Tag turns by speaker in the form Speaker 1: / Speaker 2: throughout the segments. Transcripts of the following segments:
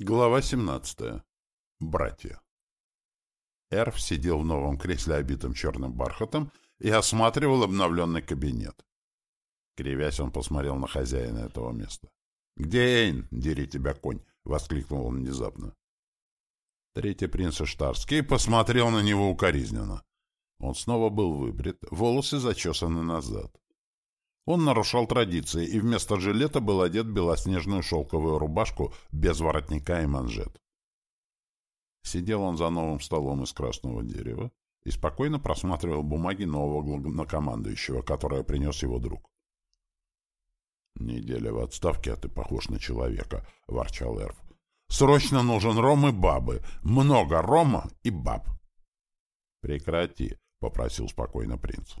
Speaker 1: Глава 17. Братья. Эрф сидел в новом кресле, обитом черным бархатом, и осматривал обновленный кабинет. Кривясь, он посмотрел на хозяина этого места. — Где Эйн? Дери тебя, конь! — воскликнул он внезапно. Третий принц Штарский посмотрел на него укоризненно. Он снова был выбрит, волосы зачесаны назад. Он нарушал традиции и вместо жилета был одет белоснежную шелковую рубашку без воротника и манжет. Сидел он за новым столом из красного дерева и спокойно просматривал бумаги нового главнокомандующего, которое принес его друг. «Неделя в отставке, а ты похож на человека», — ворчал Эрф. «Срочно нужен ром и бабы. Много рома и баб». «Прекрати», — попросил спокойно принц.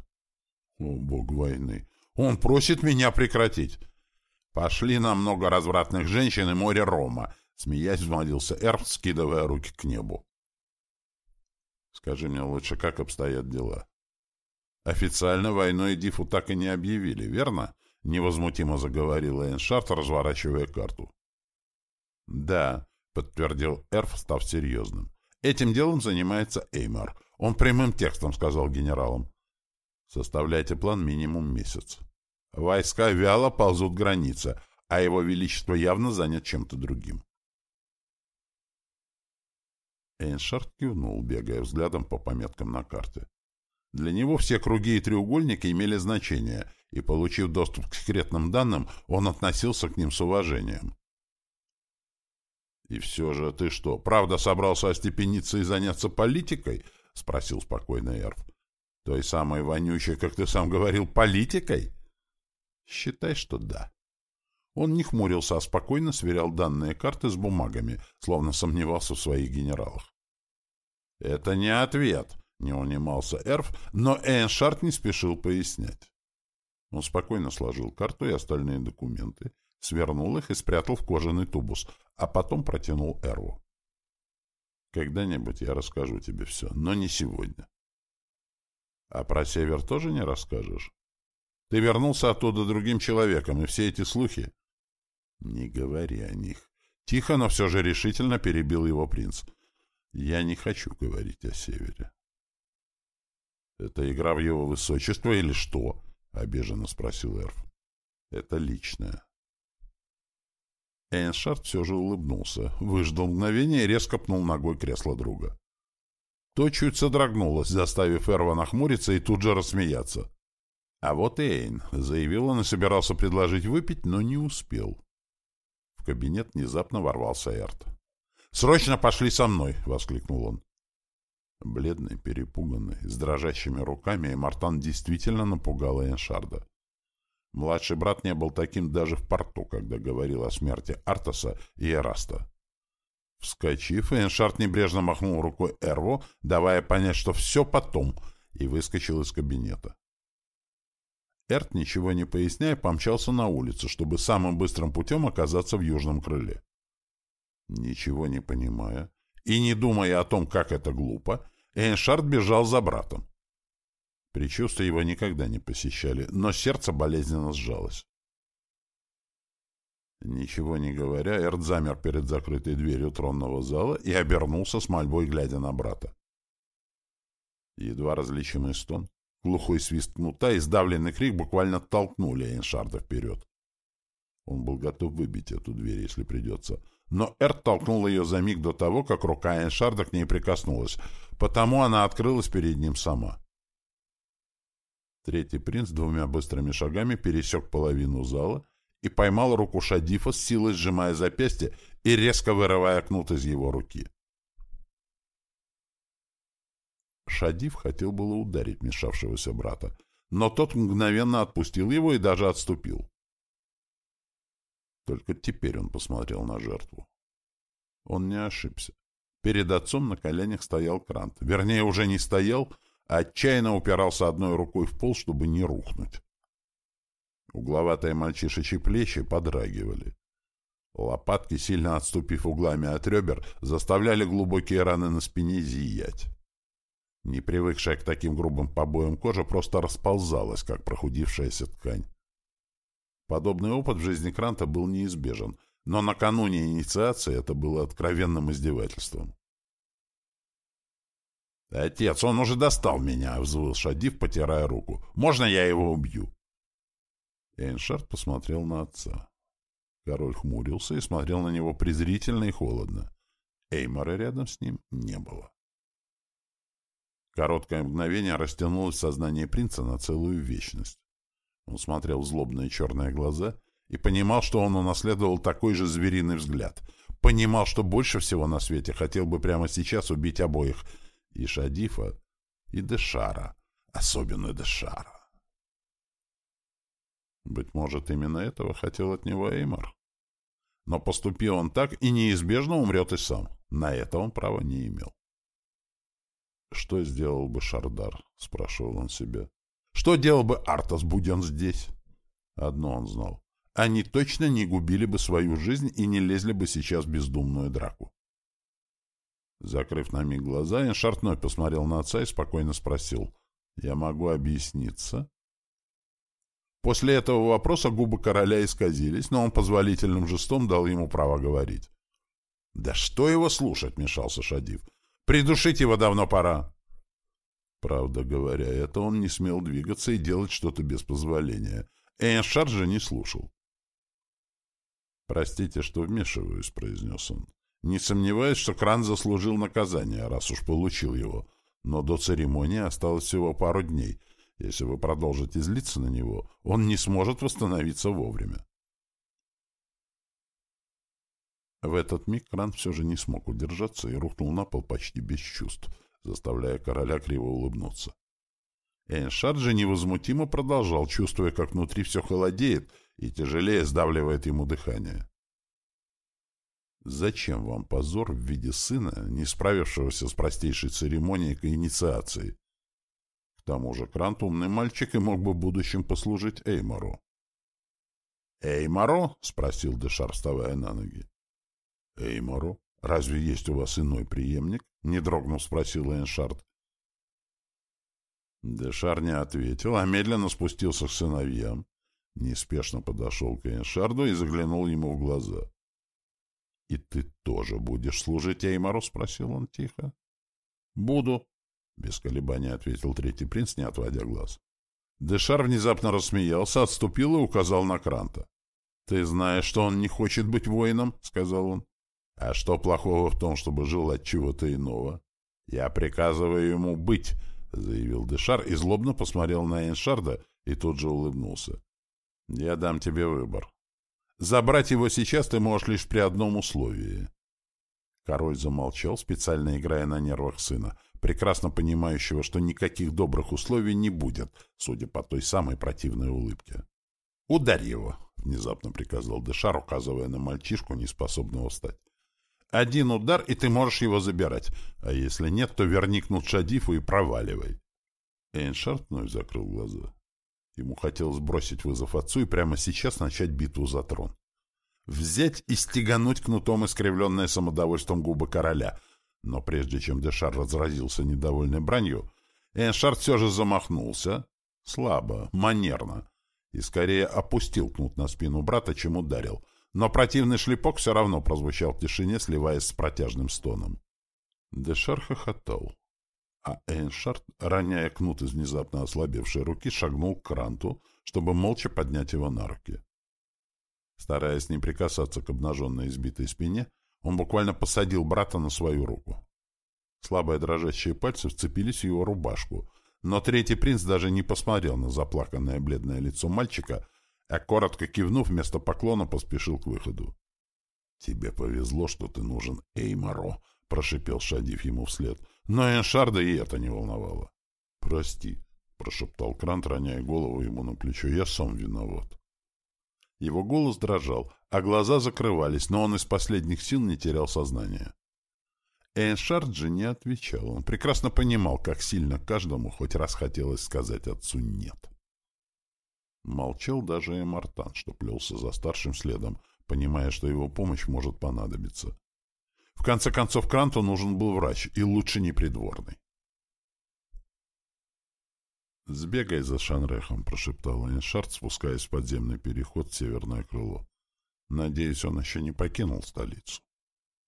Speaker 1: «О, бог войны! Он просит меня прекратить. Пошли нам много развратных женщин и море рома, смеясь, взмолился Эрф, скидывая руки к небу. Скажи мне лучше, как обстоят дела? Официально войной Дифу так и не объявили, верно? Невозмутимо заговорила Эншарт, разворачивая карту. Да, подтвердил Эрф, став серьезным. Этим делом занимается Эймар. Он прямым текстом сказал генералам. Составляйте план минимум месяц. Войска вяло ползут граница, а его величество явно занят чем-то другим. Эйншард кивнул, бегая взглядом по пометкам на карте. Для него все круги и треугольники имели значение, и, получив доступ к секретным данным, он относился к ним с уважением. «И все же ты что, правда собрался остепениться и заняться политикой?» — спросил спокойно Эрф. «Той самой вонючей, как ты сам говорил, политикой?» Считай, что да. Он не хмурился, а спокойно сверял данные карты с бумагами, словно сомневался в своих генералах. «Это не ответ», — не унимался Эрф, но Эйншарт не спешил пояснять. Он спокойно сложил карту и остальные документы, свернул их и спрятал в кожаный тубус, а потом протянул Эрву. «Когда-нибудь я расскажу тебе все, но не сегодня». «А про север тоже не расскажешь?» Ты вернулся оттуда другим человеком, и все эти слухи... Не говори о них. Тихо, но все же решительно перебил его принц. Я не хочу говорить о севере. Это игра в его высочество или что? Обиженно спросил Эрф. Это личное. Эйншард все же улыбнулся, выждал мгновение и резко пнул ногой кресло друга. То чуть содрогнулось, заставив Эрва нахмуриться и тут же рассмеяться. А вот Эйн, заявил он и собирался предложить выпить, но не успел. В кабинет внезапно ворвался Эрт. «Срочно пошли со мной!» — воскликнул он. Бледный, перепуганный, с дрожащими руками, Мартан действительно напугал Эйншарда. Младший брат не был таким даже в порту, когда говорил о смерти Артаса и Эраста. Вскочив, Эйншард небрежно махнул рукой Эрву, давая понять, что все потом, и выскочил из кабинета. Эрт, ничего не поясняя, помчался на улицу, чтобы самым быстрым путем оказаться в южном крыле. Ничего не понимая и не думая о том, как это глупо, Эйншард бежал за братом. Причувствия его никогда не посещали, но сердце болезненно сжалось. Ничего не говоря, Эрт замер перед закрытой дверью тронного зала и обернулся с мольбой, глядя на брата. Едва различимый стон, Глухой свист кнута и сдавленный крик буквально толкнули Эйншарда вперед. Он был готов выбить эту дверь, если придется. Но Эрт толкнул ее за миг до того, как рука Эйншарда к ней прикоснулась, потому она открылась перед ним сама. Третий принц двумя быстрыми шагами пересек половину зала и поймал руку Шадифа, с силой сжимая запястье и резко вырывая кнут из его руки. Шадив хотел было ударить мешавшегося брата, но тот мгновенно отпустил его и даже отступил. Только теперь он посмотрел на жертву. Он не ошибся. Перед отцом на коленях стоял Крант. Вернее, уже не стоял, а отчаянно упирался одной рукой в пол, чтобы не рухнуть. Угловатые мальчишечьи плечи подрагивали. Лопатки, сильно отступив углами от ребер, заставляли глубокие раны на спине зиять. Не привыкшая к таким грубым побоям кожа просто расползалась, как прохудившаяся ткань. Подобный опыт в жизни Кранта был неизбежен, Но накануне инициации это было откровенным издевательством. «Отец, он уже достал меня!» — взвыл Шадив, потирая руку. «Можно я его убью?» Эйншард посмотрел на отца. Король хмурился и смотрел на него презрительно и холодно. Эймора рядом с ним не было. Короткое мгновение растянулось в сознании принца на целую вечность. Он смотрел в злобные черные глаза и понимал, что он унаследовал такой же звериный взгляд. Понимал, что больше всего на свете хотел бы прямо сейчас убить обоих — и Шадифа, и Дешара, особенно Дешара. Быть может, именно этого хотел от него Эймор. Но поступил он так и неизбежно умрет и сам. На это он права не имел. «Что сделал бы Шардар?» — спрашивал он себя. «Что делал бы Артас, будь он здесь?» Одно он знал. Они точно не губили бы свою жизнь и не лезли бы сейчас в бездумную драку. Закрыв на миг глаза, Эншарт вновь посмотрел на отца и спокойно спросил. «Я могу объясниться?» После этого вопроса губы короля исказились, но он позволительным жестом дал ему право говорить. «Да что его слушать?» — мешался Шадив. «Придушить его давно пора!» Правда говоря, это он не смел двигаться и делать что-то без позволения. Эйншард же не слушал. «Простите, что вмешиваюсь», — произнес он. Не сомневаюсь, что Кран заслужил наказание, раз уж получил его. Но до церемонии осталось всего пару дней. Если вы продолжите злиться на него, он не сможет восстановиться вовремя. В этот миг Кран все же не смог удержаться и рухнул на пол почти без чувств, заставляя короля криво улыбнуться. Эйншард же невозмутимо продолжал, чувствуя, как внутри все холодеет и тяжелее сдавливает ему дыхание. Зачем вам позор в виде сына, не справившегося с простейшей церемонией к инициации? К тому же Крант умный мальчик и мог бы в будущем послужить Эймору. «Эймору?» — спросил Дешар, вставая на ноги. «Эймору? Разве есть у вас иной преемник?» — не дрогнув спросил Эйншард. Дешар не ответил, а медленно спустился к сыновьям, неспешно подошел к Эйншарду и заглянул ему в глаза. — И ты тоже будешь служить Эймору? — спросил он тихо. — Буду, — без колебаний ответил третий принц, не отводя глаз. Дешар внезапно рассмеялся, отступил и указал на Кранта. — Ты знаешь, что он не хочет быть воином, — сказал он. — А что плохого в том, чтобы желать чего-то иного? — Я приказываю ему быть, — заявил Дешар и злобно посмотрел на Эншарда и тут же улыбнулся. — Я дам тебе выбор. Забрать его сейчас ты можешь лишь при одном условии. Король замолчал, специально играя на нервах сына, прекрасно понимающего, что никаких добрых условий не будет, судя по той самой противной улыбке. «Ударь его!» — внезапно приказал Дешар, указывая на мальчишку, неспособного встать. «Один удар, и ты можешь его забирать, а если нет, то верни к Нутшадифу и проваливай». Эйншард вновь закрыл глаза. Ему хотелось бросить вызов отцу и прямо сейчас начать битву за трон. Взять и стегануть кнутом искривленное самодовольством губы короля. Но прежде чем Дешар разразился недовольной бранью, Эншар все же замахнулся, слабо, манерно, и скорее опустил кнут на спину брата, чем ударил. Но противный шлепок все равно прозвучал в тишине, сливаясь с протяжным стоном. Дешар хохотал а Эйншард, роняя кнут из внезапно ослабевшей руки, шагнул к кранту, чтобы молча поднять его на руки. Стараясь не прикасаться к обнаженной избитой спине, он буквально посадил брата на свою руку. Слабые дрожащие пальцы вцепились в его рубашку, но третий принц даже не посмотрел на заплаканное бледное лицо мальчика, а, коротко кивнув, вместо поклона поспешил к выходу. — Тебе повезло, что ты нужен Эймаро, — прошипел Шадив ему вслед. Но Эншарда и это не волновало. «Прости», — прошептал Крант, роняя голову ему на плечо. «Я сам виноват». Его голос дрожал, а глаза закрывались, но он из последних сил не терял сознание. Эйншард же не отвечал. Он прекрасно понимал, как сильно каждому хоть раз хотелось сказать отцу «нет». Молчал даже и Мартан, что плелся за старшим следом, понимая, что его помощь может понадобиться. В конце концов, Кранту нужен был врач, и лучше не придворный. «Сбегай за Шанрехом», — прошептал Эйншард, спускаясь в подземный переход в северное крыло. Надеюсь, он еще не покинул столицу.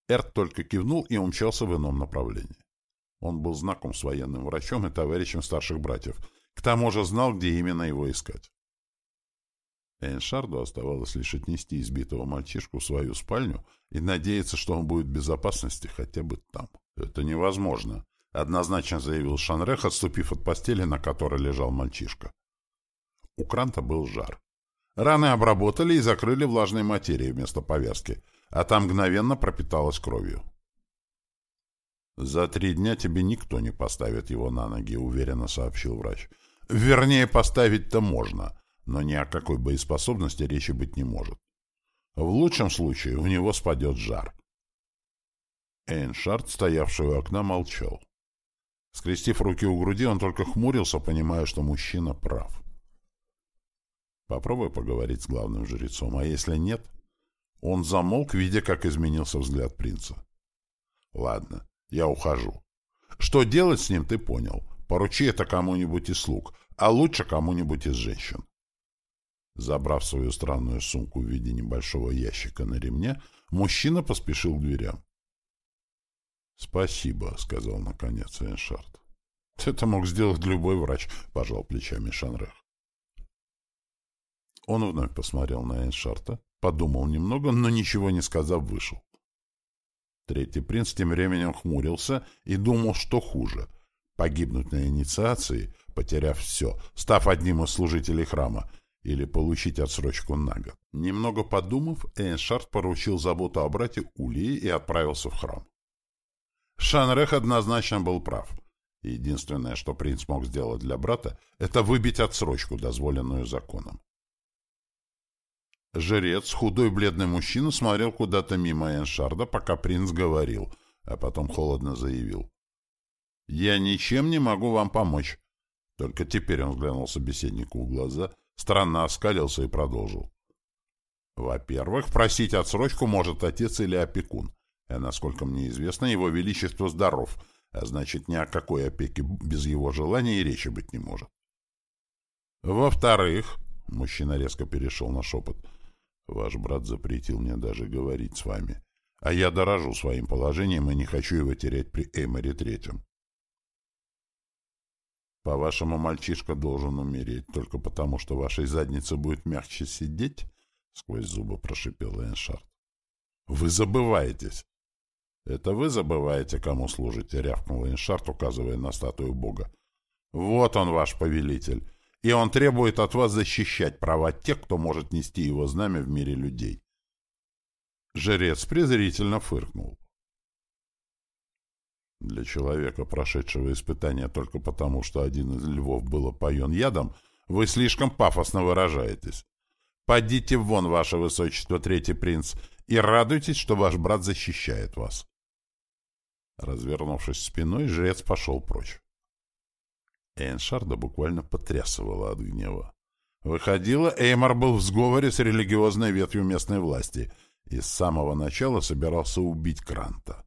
Speaker 1: Эрт только кивнул и умчался в ином направлении. Он был знаком с военным врачом и товарищем старших братьев. К тому же знал, где именно его искать. Эйншарду оставалось лишь отнести избитого мальчишку в свою спальню и надеяться, что он будет в безопасности хотя бы там. «Это невозможно», — однозначно заявил Шанрех, отступив от постели, на которой лежал мальчишка. У Кранта был жар. Раны обработали и закрыли влажной материей вместо повязки, а там мгновенно пропиталась кровью. «За три дня тебе никто не поставит его на ноги», — уверенно сообщил врач. «Вернее, поставить-то можно, но ни о какой боеспособности речи быть не может. В лучшем случае у него спадет жар». Эйншард, стоявший у окна, молчал. Скрестив руки у груди, он только хмурился, понимая, что мужчина прав. Попробуй поговорить с главным жрецом, а если нет... Он замолк, видя, как изменился взгляд принца. Ладно, я ухожу. Что делать с ним, ты понял. Поручи это кому-нибудь из слуг, а лучше кому-нибудь из женщин. Забрав свою странную сумку в виде небольшого ящика на ремне, мужчина поспешил к дверям. «Спасибо», — сказал наконец Эйншард. «Это мог сделать любой врач», — пожал плечами Шанрех. Он вновь посмотрел на Эйншарта, подумал немного, но ничего не сказав, вышел. Третий принц тем временем хмурился и думал, что хуже — погибнуть на инициации, потеряв все, став одним из служителей храма, или получить отсрочку на год. Немного подумав, Эйншард поручил заботу о брате Улии и отправился в храм. Шанрех однозначно был прав. Единственное, что принц мог сделать для брата, это выбить отсрочку, дозволенную законом. Жрец, худой бледный мужчина, смотрел куда-то мимо Эншарда, пока принц говорил, а потом холодно заявил. «Я ничем не могу вам помочь». Только теперь он взглянул собеседнику в глаза, странно оскалился и продолжил. «Во-первых, просить отсрочку может отец или опекун. А насколько мне известно, его величество здоров, а значит, ни о какой опеке без его желания и речи быть не может. Во-вторых, мужчина резко перешел на шепот, — Ваш брат запретил мне даже говорить с вами. А я дорожу своим положением и не хочу его терять при Эйморе Третьем. По-вашему, мальчишка должен умереть только потому, что вашей заднице будет мягче сидеть? Сквозь зубы прошипел Эншард. Вы забываетесь. Это вы забываете, кому служите, рявкнул Эншард, указывая на статую бога. Вот он, ваш повелитель и он требует от вас защищать права тех, кто может нести его знамя в мире людей. Жрец презрительно фыркнул. Для человека, прошедшего испытания только потому, что один из львов был опоен ядом, вы слишком пафосно выражаетесь. Подите вон, ваше высочество, третий принц, и радуйтесь, что ваш брат защищает вас. Развернувшись спиной, жрец пошел прочь. Эйншарда буквально потрясывала от гнева. Выходило, Эймар был в сговоре с религиозной ветвью местной власти и с самого начала собирался убить Кранта.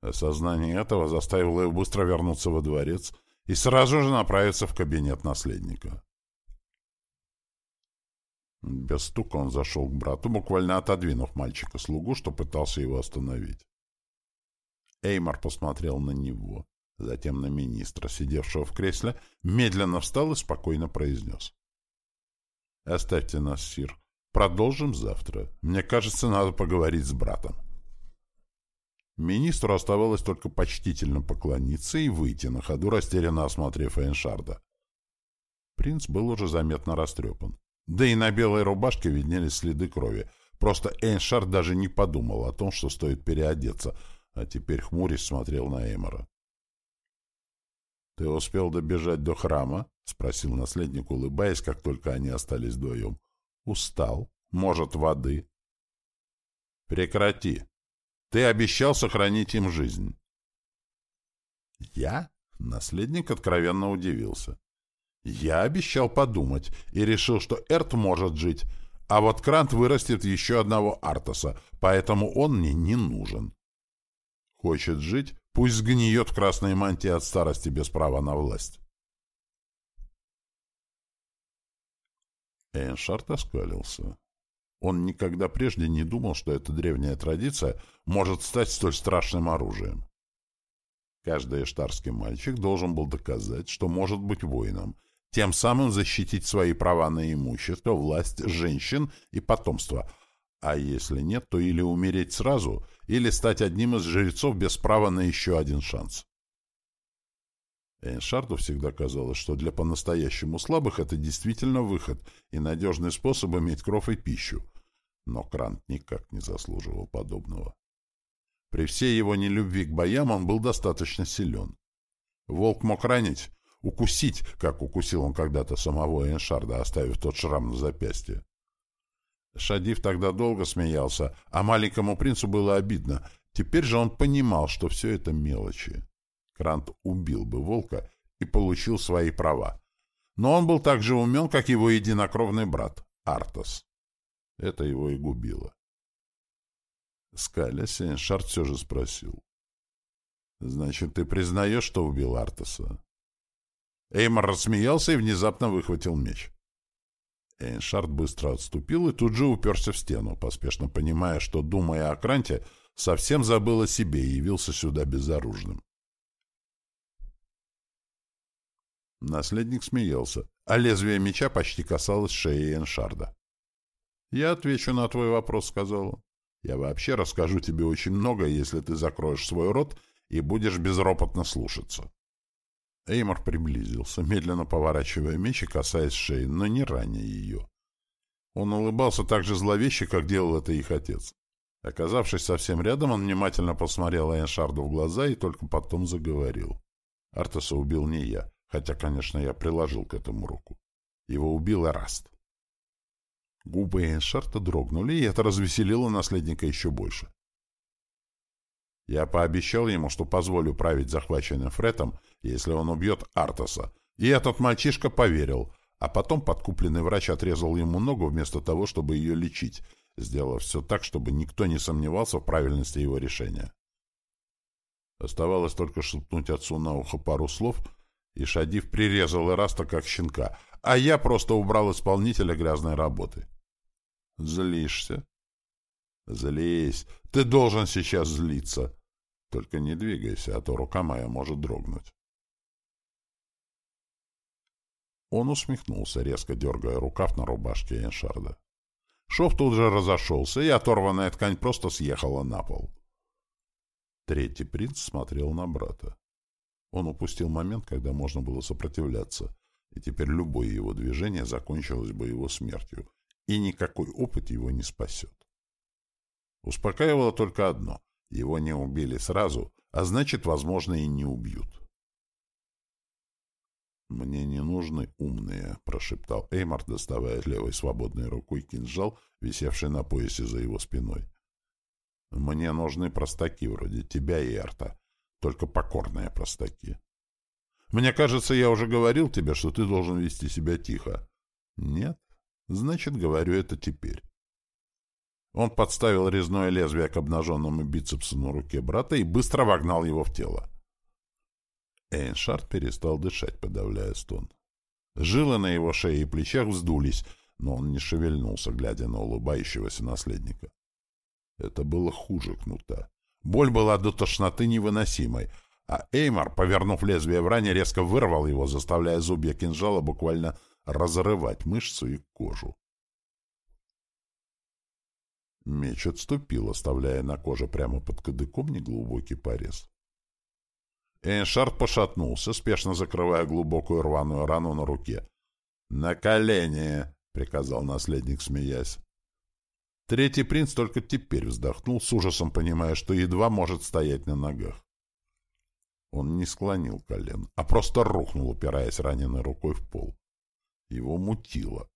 Speaker 1: Осознание этого заставило его быстро вернуться во дворец и сразу же направиться в кабинет наследника. Без стука он зашел к брату, буквально отодвинув мальчика-слугу, что пытался его остановить. Эймар посмотрел на него, затем на министра, сидевшего в кресле, медленно встал и спокойно произнес. «Оставьте нас, Сир. Продолжим завтра. Мне кажется, надо поговорить с братом». Министру оставалось только почтительно поклониться и выйти на ходу, растерянно осмотрев Эйншарда. Принц был уже заметно растрепан. Да и на белой рубашке виднелись следы крови. Просто Эйншард даже не подумал о том, что стоит переодеться, а теперь хмурясь смотрел на Эймора. «Ты успел добежать до храма?» — спросил наследник, улыбаясь, как только они остались вдвоем. «Устал? Может, воды?» «Прекрати! Ты обещал сохранить им жизнь!» «Я?» — наследник откровенно удивился. «Я обещал подумать и решил, что Эрт может жить, а вот Крант вырастет еще одного Артаса, поэтому он мне не нужен. Хочет жить, Пусть сгниет в красной мантии от старости без права на власть. Эйншард оскалился. Он никогда прежде не думал, что эта древняя традиция может стать столь страшным оружием. Каждый эштарский мальчик должен был доказать, что может быть воином, тем самым защитить свои права на имущество, власть, женщин и потомство. А если нет, то или умереть сразу, или стать одним из жрецов без права на еще один шанс. Эйншарду всегда казалось, что для по-настоящему слабых это действительно выход и надежный способ иметь кров и пищу. Но Крант никак не заслуживал подобного. При всей его нелюбви к боям он был достаточно силен. Волк мог ранить, укусить, как укусил он когда-то самого Эйншарда, оставив тот шрам на запястье. Шадив тогда долго смеялся, а маленькому принцу было обидно. Теперь же он понимал, что все это мелочи. Крант убил бы волка и получил свои права. Но он был так же умен, как его единокровный брат, Артас. Это его и губило. Скалясь, Эншард все же спросил. «Значит, ты признаешь, что убил Артаса?» Эймор рассмеялся и внезапно выхватил меч. Эйншард быстро отступил и тут же уперся в стену, поспешно понимая, что, думая о Кранте, совсем забыл о себе и явился сюда безоружным. Наследник смеялся, а лезвие меча почти касалось шеи Эншарда. «Я отвечу на твой вопрос», — сказал он. «Я вообще расскажу тебе очень много, если ты закроешь свой рот и будешь безропотно слушаться». Эймор приблизился, медленно поворачивая меч и касаясь шеи, но не раня ее. Он улыбался так же зловеще, как делал это их отец. Оказавшись совсем рядом, он внимательно посмотрел Эйншарду в глаза и только потом заговорил. «Артаса убил не я. Хотя, конечно, я приложил к этому руку. Его убил Эраст. Губы Эйншарта дрогнули, и это развеселило наследника еще больше. Я пообещал ему, что позволю править захваченным Фретом, если он убьет Артаса. И этот мальчишка поверил, а потом подкупленный врач отрезал ему ногу вместо того, чтобы ее лечить, сделав все так, чтобы никто не сомневался в правильности его решения. Оставалось только шепнуть отцу на ухо пару слов — и Шадив прирезал Ираста как щенка, а я просто убрал исполнителя грязной работы. Злишься? Злись. Ты должен сейчас злиться. Только не двигайся, а то рука моя может дрогнуть. Он усмехнулся, резко дергая рукав на рубашке Эншарда. Шов тут же разошелся, и оторванная ткань просто съехала на пол. Третий принц смотрел на брата. Он упустил момент, когда можно было сопротивляться, и теперь любое его движение закончилось бы его смертью, и никакой опыт его не спасет. Успокаивало только одно — его не убили сразу, а значит, возможно, и не убьют. «Мне не нужны умные», — прошептал Эймар, доставая левой свободной рукой кинжал, висевший на поясе за его спиной. «Мне нужны простаки вроде тебя и Эрта, только покорные простаки. Мне кажется, я уже говорил тебе, что ты должен вести себя тихо. Нет? Значит, говорю это теперь. Он подставил резное лезвие к обнаженному бицепсу на руке брата и быстро вогнал его в тело. Эйншард перестал дышать, подавляя стон. Жилы на его шее и плечах вздулись, но он не шевельнулся, глядя на улыбающегося наследника. Это было хуже кнута. Боль была до тошноты невыносимой, а Эймар, повернув лезвие в ране, резко вырвал его, заставляя зубья кинжала буквально разрывать мышцу и кожу. Меч отступил, оставляя на коже прямо под кадыком неглубокий порез. Эйншард пошатнулся, спешно закрывая глубокую рваную рану на руке. «На колени!» — приказал наследник, смеясь. Третий принц только теперь вздохнул, с ужасом понимая, что едва может стоять на ногах. Он не склонил колен, а просто рухнул, упираясь раненой рукой в пол. Его мутило.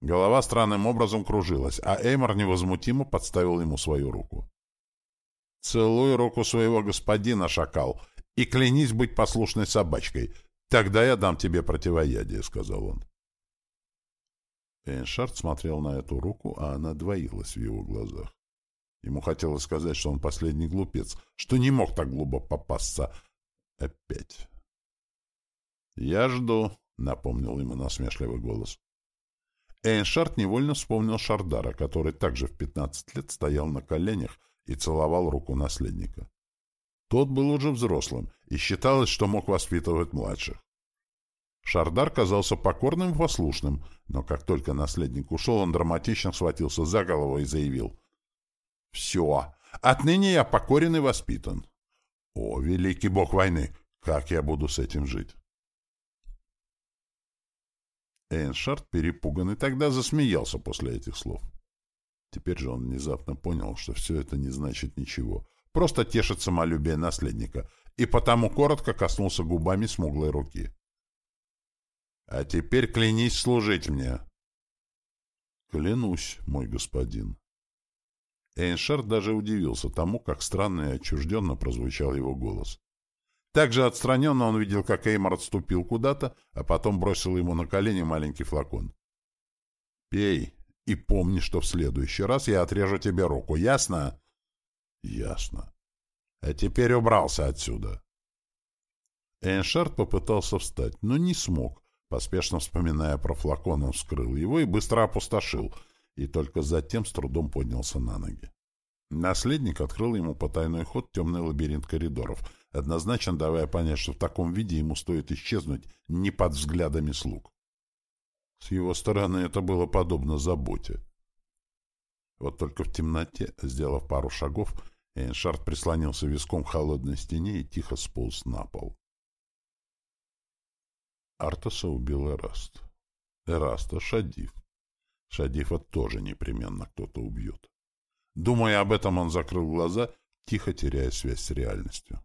Speaker 1: Голова странным образом кружилась, а Эймор невозмутимо подставил ему свою руку. «Целуй руку своего господина, шакал, и клянись быть послушной собачкой. Тогда я дам тебе противоядие», — сказал он. Эйншард смотрел на эту руку, а она двоилась в его глазах. Ему хотелось сказать, что он последний глупец, что не мог так глубоко попасться. Опять. «Я жду», — напомнил ему насмешливый голос. Эйншард невольно вспомнил Шардара, который также в 15 лет стоял на коленях и целовал руку наследника. Тот был уже взрослым, и считалось, что мог воспитывать младших. Шардар казался покорным и послушным, но как только наследник ушел, он драматично схватился за голову и заявил. «Все, отныне я покорен и воспитан. О, великий бог войны, как я буду с этим жить?» Эйншард, перепуганный, тогда засмеялся после этих слов. Теперь же он внезапно понял, что все это не значит ничего. Просто тешит самолюбие наследника, и потому коротко коснулся губами смуглой руки. «А теперь клянись служить мне!» «Клянусь, мой господин!» Эйншард даже удивился тому, как странно и отчужденно прозвучал его голос. Также отстраненно он видел, как Эймор отступил куда-то, а потом бросил ему на колени маленький флакон. «Пей и помни, что в следующий раз я отрежу тебе руку, ясно?» «Ясно. А теперь убрался отсюда». Эйншард попытался встать, но не смог. Поспешно вспоминая про флакон, он вскрыл его и быстро опустошил, и только затем с трудом поднялся на ноги. Наследник открыл ему потайной ход темный лабиринт коридоров — однозначно давая понять, что в таком виде ему стоит исчезнуть не под взглядами слуг. С его стороны это было подобно заботе. Вот только в темноте, сделав пару шагов, Эйншард прислонился виском к холодной стене и тихо сполз на пол. Артаса убил Эраст. Эраста — Шадиф. Шадифа тоже непременно кто-то убьет. Думая об этом, он закрыл глаза, тихо теряя связь с реальностью.